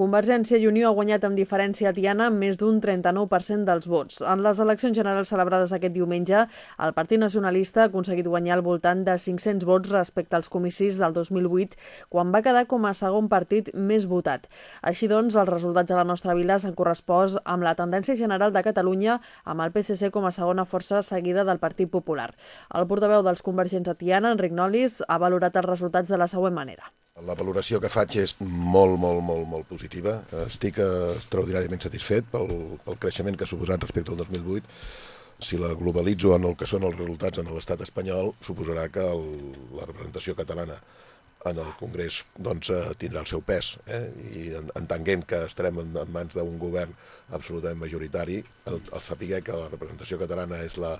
Convergència i Unió ha guanyat amb diferència a Tiana amb més d'un 39% dels vots. En les eleccions generals celebrades aquest diumenge, el Partit Nacionalista ha aconseguit guanyar al voltant de 500 vots respecte als comicis del 2008, quan va quedar com a segon partit més votat. Així doncs, els resultats de la nostra vila s'han correspost amb la tendència general de Catalunya, amb el PSC com a segona força seguida del Partit Popular. El portaveu dels convergents a Tiana, Enric Nolis, ha valorat els resultats de la següent manera. La valoració que faig és molt, molt, molt, molt positiva. Estic extraordinàriament satisfet pel, pel creixement que ha suposat respecte al 2008. Si la globalitzo en el que són els resultats en l'estat espanyol, suposarà que el, la representació catalana en el Congrés doncs, eh, tindrà el seu pes. Eh? I entenguent que estarem en, en mans d'un govern absolutament majoritari, el, el saber que la representació catalana és la,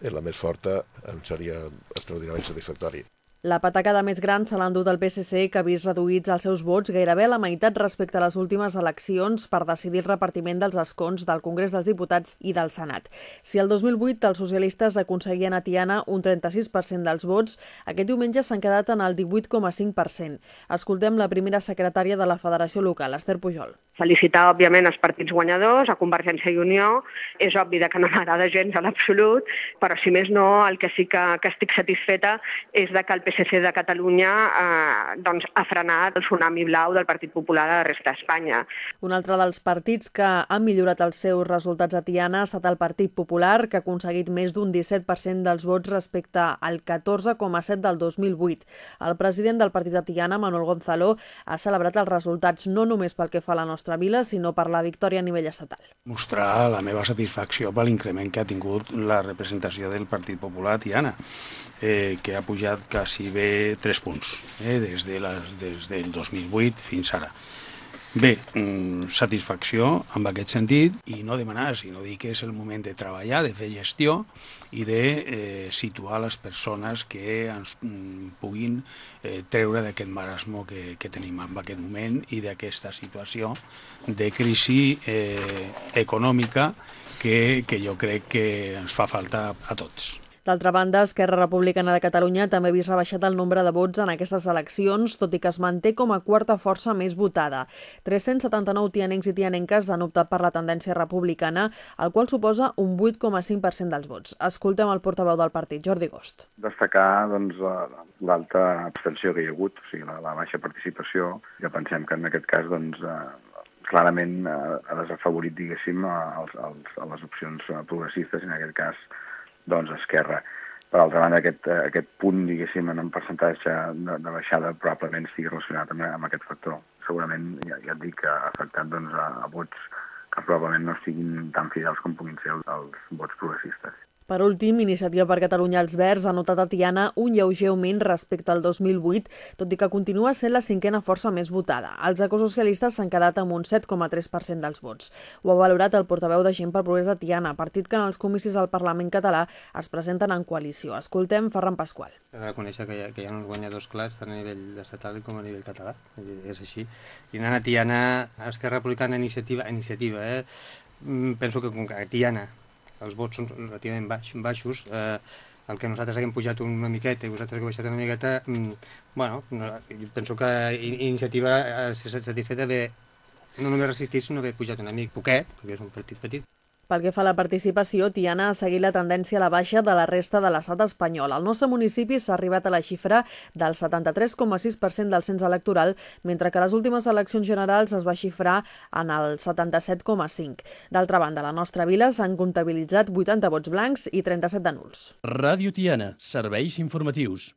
és la més forta em seria extraordinàriament satisfactori. La patacada més gran se l'ha endut el PSC, que ha vist reduïts els seus vots gairebé a la meitat respecte a les últimes eleccions per decidir el repartiment dels escons del Congrés dels Diputats i del Senat. Si el 2008 els socialistes aconseguien a Tiana un 36% dels vots, aquest diumenge s'han quedat en el 18,5%. Escoltem la primera secretària de la Federació Local, Esther Pujol. Felicitar, òbviament, els partits guanyadors, a Convergència i Unió. És obvi que no m'agrada gens a l'absolut, però si més no, el que sí que, que estic satisfeta és de que el PSC de Catalunya eh, doncs, ha frenat el tsunami blau del Partit Popular a la resta d'Espanya. Un altre dels partits que ha millorat els seus resultats a Tiana ha estat el Partit Popular, que ha aconseguit més d'un 17% dels vots respecte al 14,7 del 2008. El president del partit de Tiana, Manuel Gonzalo, ha celebrat els resultats no només pel que fa a la nostra nostra vila, sinó per la victòria a nivell estatal. Mostrar la meva satisfacció per l'increment que ha tingut la representació del Partit Popular Tiana, eh, que ha pujat quasi bé 3 punts, eh, des, de les, des del 2008 fins ara. Bé, mm, satisfacció en aquest sentit i no demanar, sinó dir que és el moment de treballar, de fer gestió i de eh, situar les persones que ens mm, puguin eh, treure d'aquest marasmo que, que tenim en aquest moment i d'aquesta situació de crisi eh, econòmica que, que jo crec que ens fa falta a tots. D'altra banda, Esquerra Republicana de Catalunya també ha vist rebaixat el nombre de vots en aquestes eleccions, tot i que es manté com a quarta força més votada. 379 tianencs i tianenques han optat per la tendència republicana, el qual suposa un 8,5% dels vots. Escoltem el portaveu del partit, Jordi Gost. Destacar doncs, l'alta abstenció que hi ha hagut, o sigui, la, la baixa participació, que pensem que en aquest cas doncs, eh, clarament eh, ha desafavorit, diguéssim, els, els, a les opcions progressistes, en aquest cas doncs Esquerra. Per altra banda, aquest, aquest punt, diguéssim, en un percentatge de, de baixada probablement estigui relacionat amb, amb aquest factor. Segurament, ja, ja et dic, que ha afectat doncs, a, a vots que probablement no siguin tan fidels com puguin ser els, els vots progressistes. Per últim, Iniciativa per Catalunya als Verds ha notat a Tiana un lleuger augment respecte al 2008, tot i que continua sent la cinquena força més votada. Els ecosocialistes s'han quedat amb un 7,3% dels vots. Ho ha valorat el portaveu de Gent per Progrés de Tiana, partit que en els comicis al Parlament català es presenten en coalició. Escoltem Ferran Pasqual. S'ha conèixer que hi, ha, que hi ha uns guanyadors clars tant a nivell estatal com a nivell català. És així. I anant a Tiana, Esquerra Republicana, Iniciativa, iniciativa eh? Mm, penso que com que Tiana els vots són relativament baix, baixos, eh, el que nosaltres haguem pujat una miqueta i vosaltres hagueu baixat una miqueta, mm, bueno, no, penso que iniciativa eh, s'ha satisfeta de no només resistir, sinó haver pujat una mica poquet, perquè és un partit petit, pel que fa a la participació, Tiana ha seguit la tendència a la baixa de la resta de l'estat espanyol. Al nostre municipi s'ha arribat a la xifra del 73,6% del cens electoral, mentre que les últimes eleccions generals es va xifrar en el 77,5%. D'altra banda, a la nostra vila s'han comptabilitzat 80 vots blancs i 37 de nuls. Ràdio Tiana, serveis informatius.